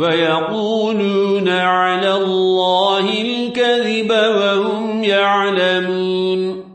وَيَقُولُونَ عَلَى اللَّهِ الْكَذِبَ وَهُمْ يَعْلَمُونَ.